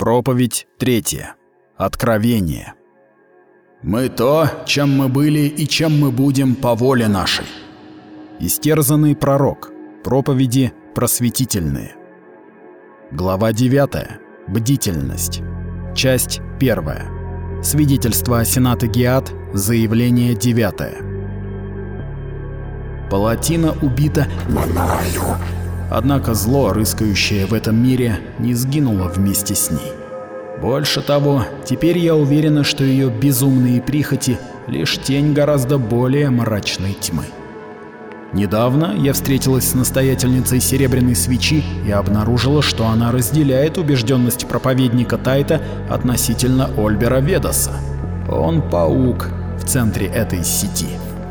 Проповедь третья. Откровение. Мы то, чем мы были и чем мы будем по воле нашей. Истерзанный пророк. Проповеди просветительные. Глава 9. Бдительность. Часть 1. Свидетельство Сената Гиат. Заявление 9. Палатина убита Мною. Однако зло, рыскающее в этом мире, не сгинуло вместе с ней. Больше того, теперь я уверена, что ее безумные прихоти — лишь тень гораздо более мрачной тьмы. Недавно я встретилась с настоятельницей Серебряной Свечи и обнаружила, что она разделяет убежденность проповедника Тайта относительно Ольбера Ведаса. Он паук в центре этой сети.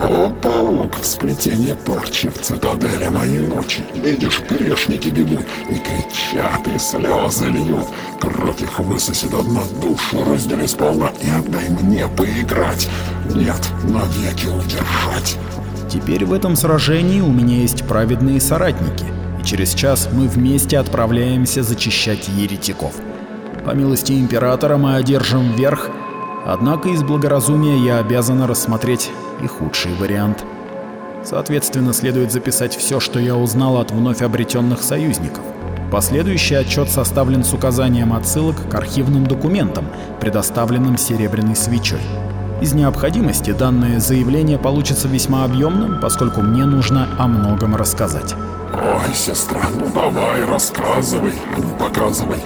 Паук в сплетении порчи в цитадели моей ночи. Видишь, грешники бегут и кричат, и слезы льют. Кровь их высосет одна душу, раздели сполна и отдай мне поиграть. Нет, навеки удержать. Теперь в этом сражении у меня есть праведные соратники, и через час мы вместе отправляемся зачищать еретиков. По милости императора мы одержим верх, однако из благоразумия я обязана рассмотреть и худший вариант. Соответственно, следует записать все, что я узнал от вновь обретенных союзников. Последующий отчет составлен с указанием отсылок к архивным документам, предоставленным Серебряной свечой. Из необходимости данное заявление получится весьма объемным, поскольку мне нужно о многом рассказать. Ой, сестра, ну давай, рассказывай, не показывай.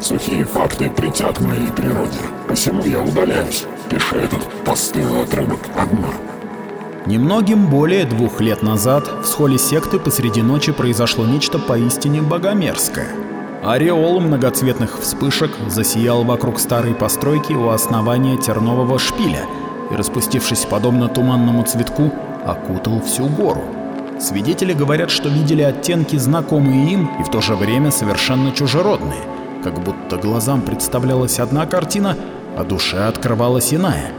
Сухие факты притят моей природе, посему я удаляюсь. Пиши этот постылый отрывок одна. Немногим более двух лет назад в схоле секты посреди ночи произошло нечто поистине богомерзкое. Ореол многоцветных вспышек засиял вокруг старой постройки у основания тернового шпиля и, распустившись подобно туманному цветку, окутал всю гору. Свидетели говорят, что видели оттенки, знакомые им и в то же время совершенно чужеродные, как будто глазам представлялась одна картина, а душе открывалась иная,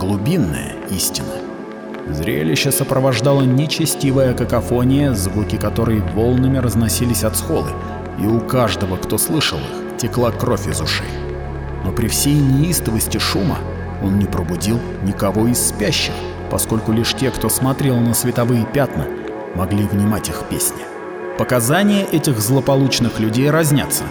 глубинная истина. Зрелище сопровождало нечестивая какофония, звуки которой волнами разносились от схолы, и у каждого, кто слышал их, текла кровь из ушей. Но при всей неистовости шума он не пробудил никого из спящих, поскольку лишь те, кто смотрел на световые пятна, могли внимать их песне. Показания этих злополучных людей разнятся.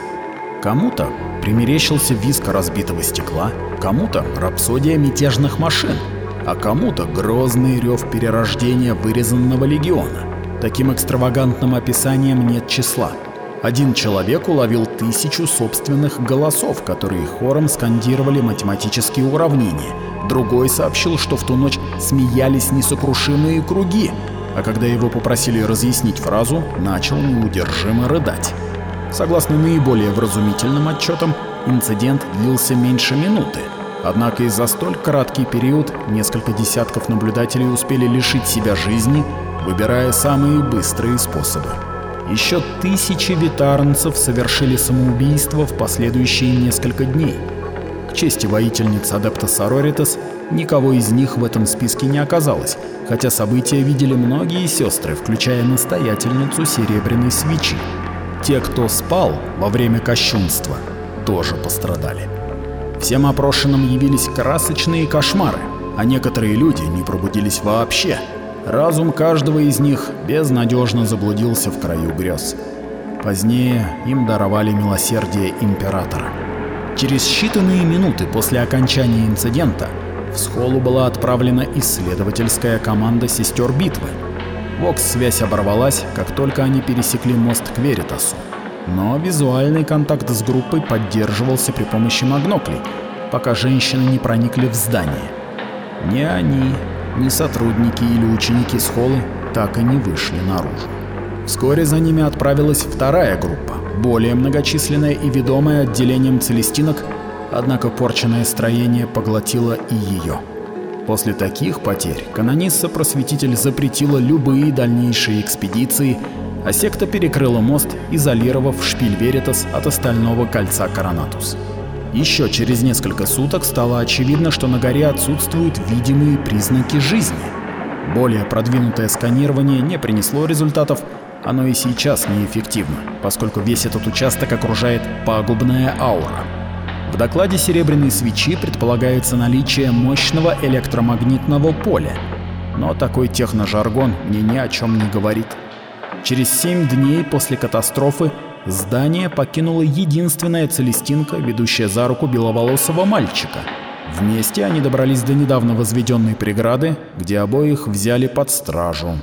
Кому-то примерещился визг разбитого стекла, кому-то рапсодия мятежных машин, а кому-то грозный рев перерождения вырезанного легиона. Таким экстравагантным описанием нет числа. Один человек уловил тысячу собственных голосов, которые хором скандировали математические уравнения. Другой сообщил, что в ту ночь смеялись несокрушимые круги, а когда его попросили разъяснить фразу, начал неудержимо рыдать. Согласно наиболее вразумительным отчетам, инцидент длился меньше минуты, Однако и за столь краткий период несколько десятков наблюдателей успели лишить себя жизни, выбирая самые быстрые способы. Еще тысячи витарнцев совершили самоубийство в последующие несколько дней. К чести воительниц Адепта Сороритас, никого из них в этом списке не оказалось, хотя события видели многие сестры, включая настоятельницу Серебряной Свечи. Те, кто спал во время кощунства, тоже пострадали. Всем опрошенным явились красочные кошмары, а некоторые люди не пробудились вообще. Разум каждого из них безнадежно заблудился в краю грез. Позднее им даровали милосердие императора. Через считанные минуты после окончания инцидента в схолу была отправлена исследовательская команда сестер битвы. Вокс-связь оборвалась, как только они пересекли мост к Веритасу. Но визуальный контакт с группой поддерживался при помощи магноклей, пока женщины не проникли в здание. Ни они, ни сотрудники или ученики схолы так и не вышли наружу. Вскоре за ними отправилась вторая группа, более многочисленная и ведомая отделением целестинок, однако порченное строение поглотило и ее. После таких потерь канонисса-просветитель запретила любые дальнейшие экспедиции, а секта перекрыла мост, изолировав шпиль Веритас от остального кольца Коронатус. Еще через несколько суток стало очевидно, что на горе отсутствуют видимые признаки жизни. Более продвинутое сканирование не принесло результатов, оно и сейчас неэффективно, поскольку весь этот участок окружает пагубная аура. В докладе «Серебряной свечи» предполагается наличие мощного электромагнитного поля, но такой техножаргон мне ни о чем не говорит. Через семь дней после катастрофы здание покинула единственная Целестинка, ведущая за руку беловолосого мальчика. Вместе они добрались до недавно возведенной преграды, где обоих взяли под стражу.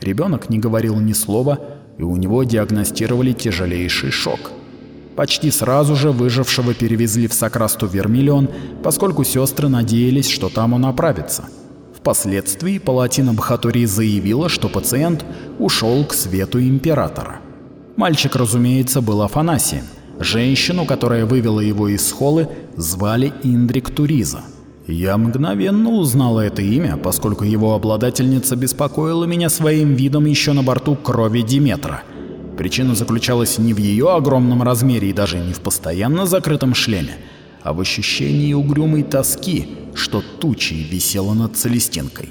Ребенок не говорил ни слова, и у него диагностировали тяжелейший шок. Почти сразу же выжившего перевезли в Сокрасту Вермиллион, поскольку сестры надеялись, что там он оправится. Впоследствии Палатина Бхатури заявила, что пациент ушел к свету императора. Мальчик, разумеется, был Афанасием. Женщину, которая вывела его из схолы, звали Индрик Туриза. Я мгновенно узнала это имя, поскольку его обладательница беспокоила меня своим видом еще на борту крови Диметра. Причина заключалась не в ее огромном размере и даже не в постоянно закрытом шлеме, а в ощущении угрюмой тоски, что тучей висела над Целестинкой.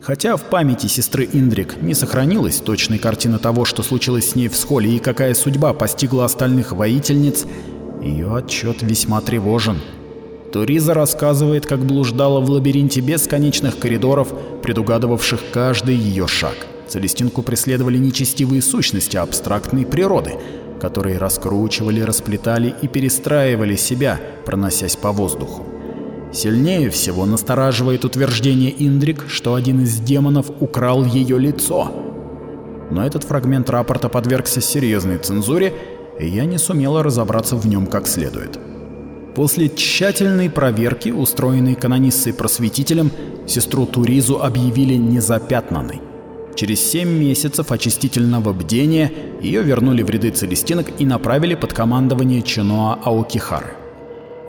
Хотя в памяти сестры Индрик не сохранилась точной картины того, что случилось с ней в схоле и какая судьба постигла остальных воительниц, ее отчет весьма тревожен. Туриза рассказывает, как блуждала в лабиринте бесконечных коридоров, предугадывавших каждый ее шаг. Целестинку преследовали нечестивые сущности абстрактной природы, которые раскручивали, расплетали и перестраивали себя, проносясь по воздуху. Сильнее всего настораживает утверждение Индрик, что один из демонов украл ее лицо. Но этот фрагмент рапорта подвергся серьезной цензуре, и я не сумела разобраться в нем как следует. После тщательной проверки, устроенной канониссой-просветителем, сестру Туризу объявили незапятнанной. Через семь месяцев очистительного бдения ее вернули в ряды целестинок и направили под командование Чиноа Аокихары.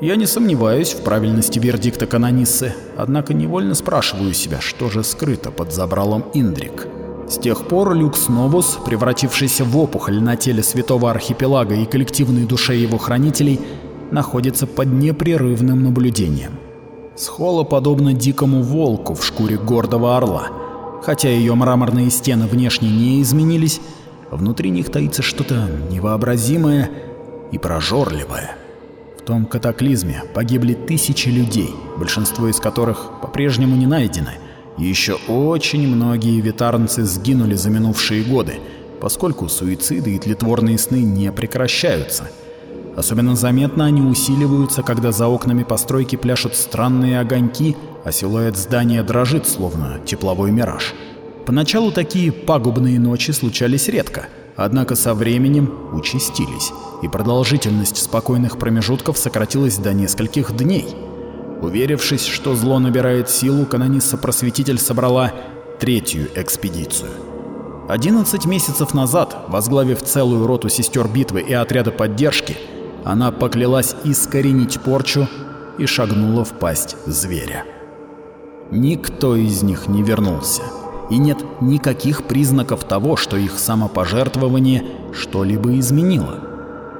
Я не сомневаюсь в правильности вердикта канониссы, однако невольно спрашиваю себя, что же скрыто под забралом Индрик. С тех пор Люкс Новус, превратившийся в опухоль на теле святого архипелага и коллективной душе его хранителей, находится под непрерывным наблюдением. Схола подобна дикому волку в шкуре гордого орла. Хотя ее мраморные стены внешне не изменились, внутри них таится что-то невообразимое и прожорливое. В том катаклизме погибли тысячи людей, большинство из которых по-прежнему не найдены, и еще очень многие витарнцы сгинули за минувшие годы, поскольку суициды и тлетворные сны не прекращаются – Особенно заметно они усиливаются, когда за окнами постройки пляшут странные огоньки, а силуэт здания дрожит, словно тепловой мираж. Поначалу такие пагубные ночи случались редко, однако со временем участились, и продолжительность спокойных промежутков сократилась до нескольких дней. Уверившись, что зло набирает силу, канонисса-просветитель собрала третью экспедицию. 11 месяцев назад, возглавив целую роту сестер битвы и отряда поддержки, она поклялась искоренить порчу и шагнула в пасть зверя. Никто из них не вернулся, и нет никаких признаков того, что их самопожертвование что-либо изменило.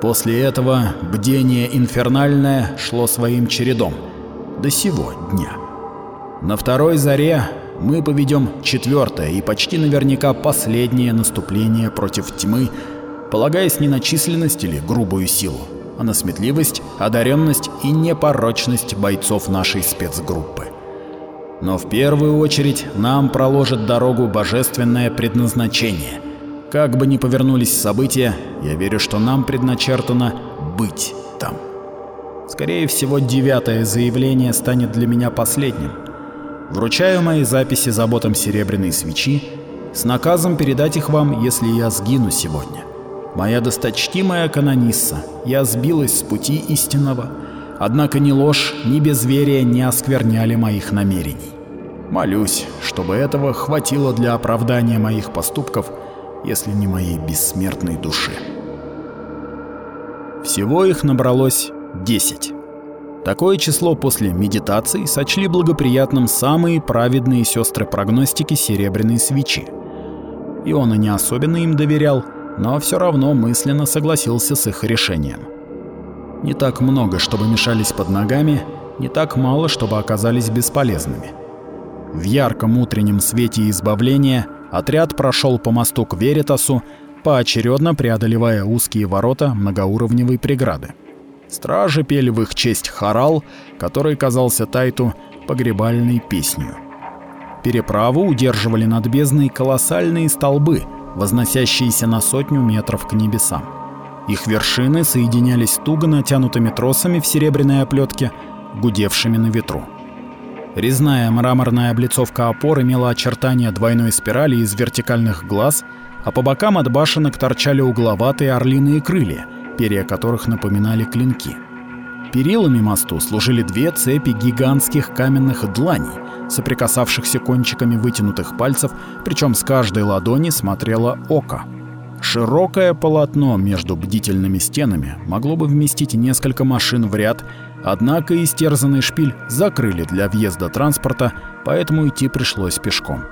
После этого бдение инфернальное шло своим чередом до сего дня. На второй заре мы поведем четвертое и почти наверняка последнее наступление против тьмы, полагаясь не на численность или грубую силу, а на сметливость, одаренность и непорочность бойцов нашей спецгруппы. Но в первую очередь нам проложит дорогу божественное предназначение. Как бы ни повернулись события, я верю, что нам предначертано быть там. Скорее всего, девятое заявление станет для меня последним. Вручаю мои записи заботам Серебряной свечи с наказом передать их вам, если я сгину сегодня. Моя досточтимая канонисса, я сбилась с пути истинного, однако ни ложь, ни безверие не оскверняли моих намерений. Молюсь, чтобы этого хватило для оправдания моих поступков, если не моей бессмертной души. Всего их набралось 10. Такое число после медитации сочли благоприятным самые праведные сестры прогностики Серебряной свечи. И он и не особенно им доверял, но все равно мысленно согласился с их решением. Не так много, чтобы мешались под ногами, не так мало, чтобы оказались бесполезными. В ярком утреннем свете избавления отряд прошел по мосту к Веритасу, поочередно преодолевая узкие ворота многоуровневой преграды. Стражи пели в их честь хорал, который казался Тайту погребальной песнью. Переправу удерживали над бездной колоссальные столбы, возносящиеся на сотню метров к небесам. Их вершины соединялись туго натянутыми тросами в серебряной оплетке, гудевшими на ветру. Резная мраморная облицовка опор имела очертания двойной спирали из вертикальных глаз, а по бокам от башенок торчали угловатые орлиные крылья, перья которых напоминали клинки. Перилами мосту служили две цепи гигантских каменных дланей, соприкасавшихся кончиками вытянутых пальцев, причем с каждой ладони смотрело око. Широкое полотно между бдительными стенами могло бы вместить несколько машин в ряд, однако истерзанный шпиль закрыли для въезда транспорта, поэтому идти пришлось пешком.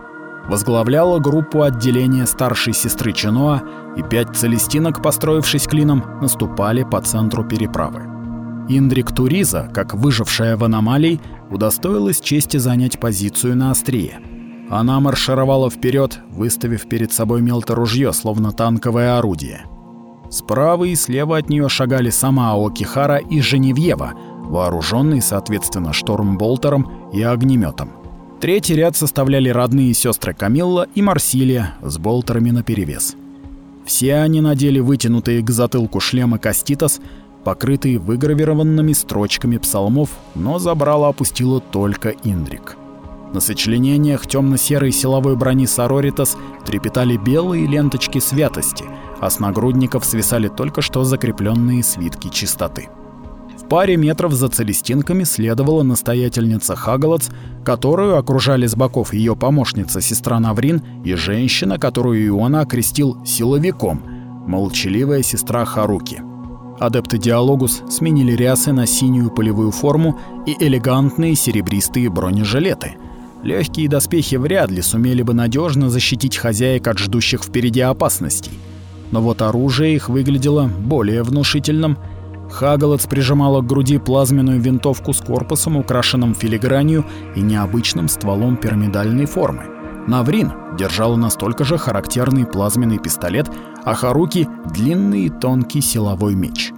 Возглавляла группу отделения старшей сестры Чиноа, и пять целестинок, построившись клином, наступали по центру переправы. Индрик Туриза, как выжившая в аномалии, удостоилась чести занять позицию на острие. Она маршировала вперед, выставив перед собой мелторужье, словно танковое орудие. Справа и слева от нее шагали сама Аокихара и Женевьева, вооруженные, соответственно, штормболтером и огнеметом. Третий ряд составляли родные сестры Камилла и Марсилия с болтерами наперевес. Все они надели вытянутые к затылку шлемы Каститас, покрытые выгравированными строчками псалмов, но забрало опустило только Индрик. На сочленениях темно-серой силовой брони Сороритас трепетали белые ленточки святости, а с нагрудников свисали только что закрепленные свитки чистоты. В паре метров за целестинками следовала настоятельница Хагалац, которую окружали с боков ее помощница сестра Наврин и женщина, которую Иона окрестил силовиком, молчаливая сестра Харуки. Адепты Диалогус сменили рясы на синюю полевую форму и элегантные серебристые бронежилеты – Легкие доспехи вряд ли сумели бы надежно защитить хозяек от ждущих впереди опасностей. Но вот оружие их выглядело более внушительным. Хагалец прижимала к груди плазменную винтовку с корпусом, украшенным филигранью и необычным стволом пирамидальной формы. Наврин держала настолько же характерный плазменный пистолет, а Харуки — длинный и тонкий силовой меч.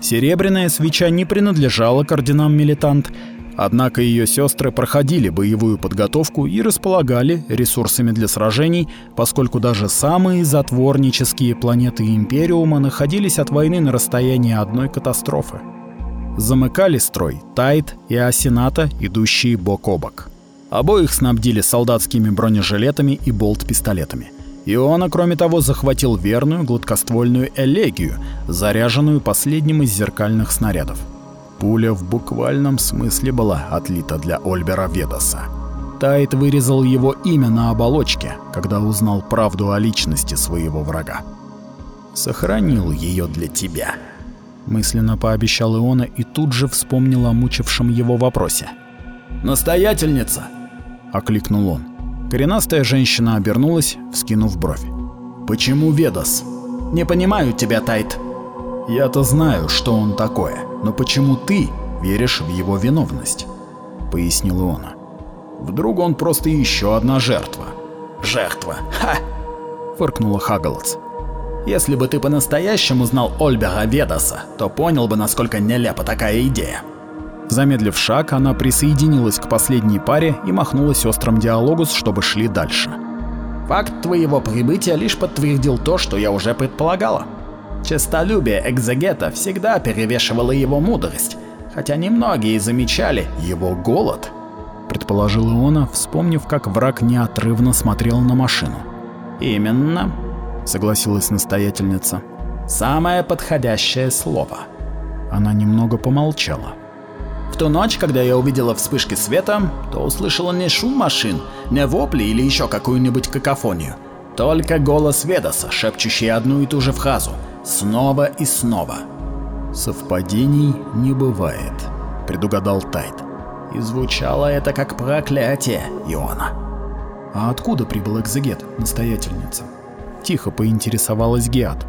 Серебряная свеча не принадлежала к орденам милитант — Однако ее сестры проходили боевую подготовку и располагали ресурсами для сражений, поскольку даже самые затворнические планеты Империума находились от войны на расстоянии одной катастрофы. Замыкали строй Тайт и Асената, идущие бок о бок. Обоих снабдили солдатскими бронежилетами и болт-пистолетами. Иона, кроме того, захватил верную гладкоствольную элегию, заряженную последним из зеркальных снарядов. Пуля в буквальном смысле была отлита для Ольбера Ведоса. Тайт вырезал его имя на оболочке, когда узнал правду о личности своего врага. «Сохранил ее для тебя», — мысленно пообещал Иона и тут же вспомнил о мучившем его вопросе. «Настоятельница!» — окликнул он. Коренастая женщина обернулась, вскинув бровь. «Почему Ведос?» «Не понимаю тебя, Тайт». «Я-то знаю, что он такое», но почему ты веришь в его виновность? Пояснил Иона. Вдруг он просто еще одна жертва. Жертва, ха! Фыркнула Хагалац. Если бы ты по-настоящему знал Ольбера Ведаса, то понял бы, насколько нелепа такая идея. Замедлив шаг, она присоединилась к последней паре и махнула сестрам Диалогус, чтобы шли дальше. Факт твоего прибытия лишь подтвердил то, что я уже предполагала. Честолюбие экзегета всегда перевешивало его мудрость, хотя немногие замечали его голод, предположил Иона, вспомнив, как враг неотрывно смотрел на машину. Именно, согласилась настоятельница. Самое подходящее слово. Она немного помолчала. В ту ночь, когда я увидела вспышки света, то услышала не шум машин, не вопли или еще какую-нибудь какофонию, только голос Ведоса, шепчущий одну и ту же фразу — Снова и снова. Совпадений не бывает, предугадал Тайт. И звучало это как проклятие Иона. А откуда прибыл экзегет, настоятельница? Тихо поинтересовалась Геат.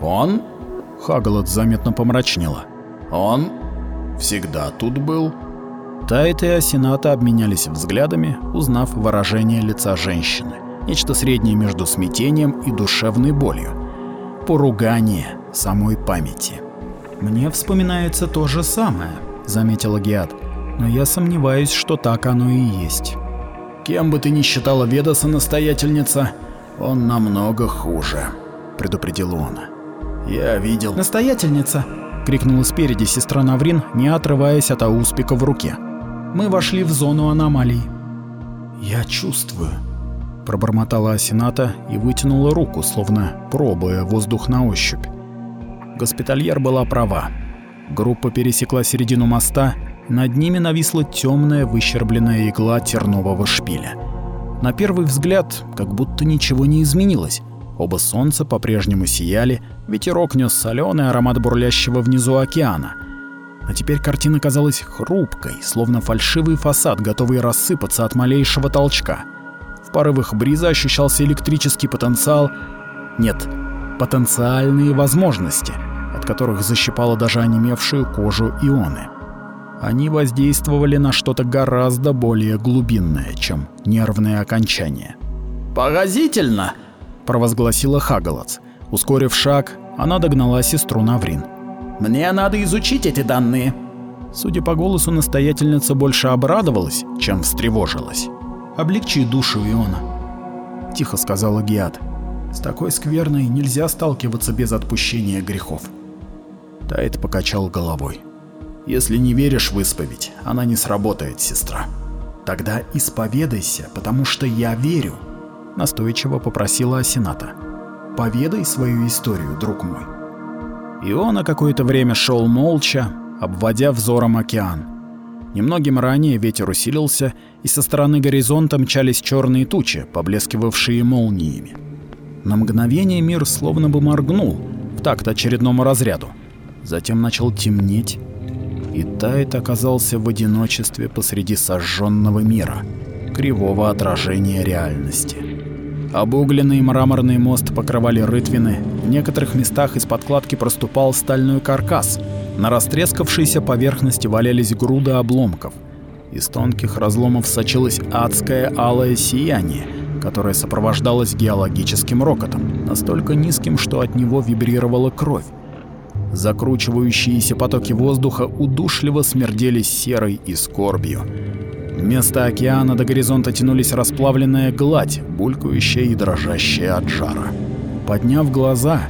Он? Хагалот заметно помрачнела. Он всегда тут был. Тайт и Асената обменялись взглядами, узнав выражение лица женщины. Нечто среднее между смятением и душевной болью поругание самой памяти. Мне вспоминается то же самое, заметила Гиат. Но я сомневаюсь, что так оно и есть. Кем бы ты ни считала Ведаса настоятельница, он намного хуже, предупредил он. Я видел. Настоятельница, крикнула спереди сестра Наврин, не отрываясь от ауспика в руке. Мы вошли в зону аномалий. Я чувствую, пробормотала Асената и вытянула руку, словно пробуя воздух на ощупь. Госпитальер была права. Группа пересекла середину моста, над ними нависла темная выщербленная игла тернового шпиля. На первый взгляд, как будто ничего не изменилось. Оба солнца по-прежнему сияли, ветерок нес соленый аромат бурлящего внизу океана. Но теперь картина казалась хрупкой, словно фальшивый фасад, готовый рассыпаться от малейшего толчка. В порывах бриза ощущался электрический потенциал. Нет, потенциальные возможности, от которых защипало даже онемевшую кожу ионы. Они воздействовали на что-то гораздо более глубинное, чем нервные окончания. «Поразительно!» – провозгласила Хагалац. Ускорив шаг, она догнала сестру Наврин. «Мне надо изучить эти данные». Судя по голосу, настоятельница больше обрадовалась, чем встревожилась. «Облегчи душу Иона», – тихо сказала Гиат. «С такой скверной нельзя сталкиваться без отпущения грехов». Тайт покачал головой. «Если не веришь в исповедь, она не сработает, сестра. Тогда исповедайся, потому что я верю», – настойчиво попросила Асената. «Поведай свою историю, друг мой». Иона какое-то время шел молча, обводя взором океан. Немногим ранее ветер усилился, и со стороны горизонта мчались черные тучи, поблескивавшие молниями. На мгновение мир словно бы моргнул в такт очередному разряду. Затем начал темнеть, и Тайт оказался в одиночестве посреди сожженного мира, кривого отражения реальности. Обугленный мраморный мост покрывали рытвины, в некоторых местах из подкладки проступал стальной каркас, на растрескавшейся поверхности валялись груды обломков. Из тонких разломов сочилось адское алое сияние, которое сопровождалось геологическим рокотом, настолько низким, что от него вибрировала кровь. Закручивающиеся потоки воздуха удушливо смердели серой и скорбью. Вместо океана до горизонта тянулись расплавленная гладь, булькающая и дрожащая от жара. Подняв глаза,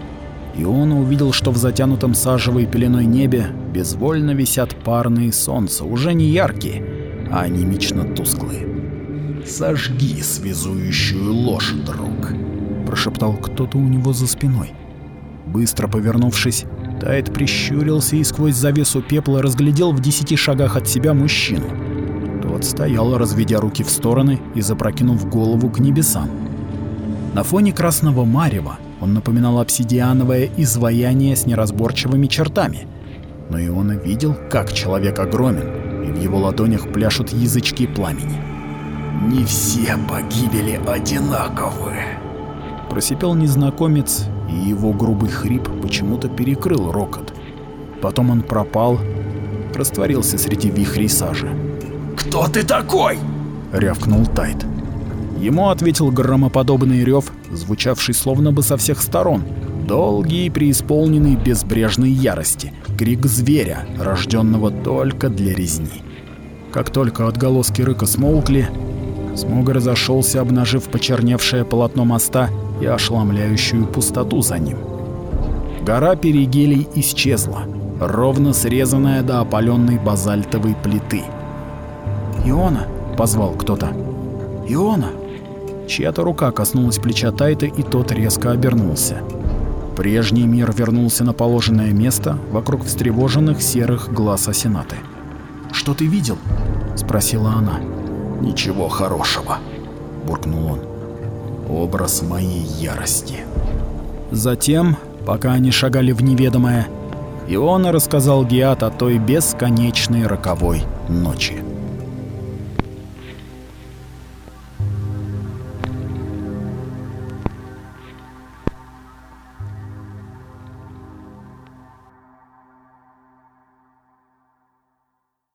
Иона увидел, что в затянутом сажевой пеленой небе безвольно висят парные солнца, уже не яркие, а анемично тусклые. «Сожги связующую ложь, друг», — прошептал кто-то у него за спиной. Быстро повернувшись, Тайт прищурился и сквозь завесу пепла разглядел в десяти шагах от себя мужчину. Тот стоял, разведя руки в стороны и запрокинув голову к небесам. На фоне красного марева он напоминал обсидиановое изваяние с неразборчивыми чертами. Но и он видел, как человек огромен, и в его ладонях пляшут язычки пламени. «Не все погибели одинаковы», — просипел незнакомец, и его грубый хрип почему-то перекрыл рокот. Потом он пропал, растворился среди вихрей сажи. «Кто ты такой?» — рявкнул Тайт. Ему ответил громоподобный рев, звучавший словно бы со всех сторон, долгий и преисполненный безбрежной ярости, крик зверя, рожденного только для резни. Как только отголоски рыка смолкли, Смог разошелся, обнажив почерневшее полотно моста и ошеломляющую пустоту за ним. Гора перигелий исчезла, ровно срезанная до опаленной базальтовой плиты. «Иона!» — позвал кто-то. «Иона!» Чья-то рука коснулась плеча Тайта, и тот резко обернулся. Прежний мир вернулся на положенное место вокруг встревоженных серых глаз Асенаты. «Что ты видел?» — спросила она. «Ничего хорошего», — буркнул он. «Образ моей ярости». Затем, пока они шагали в неведомое, Иона рассказал Гиат о той бесконечной роковой ночи.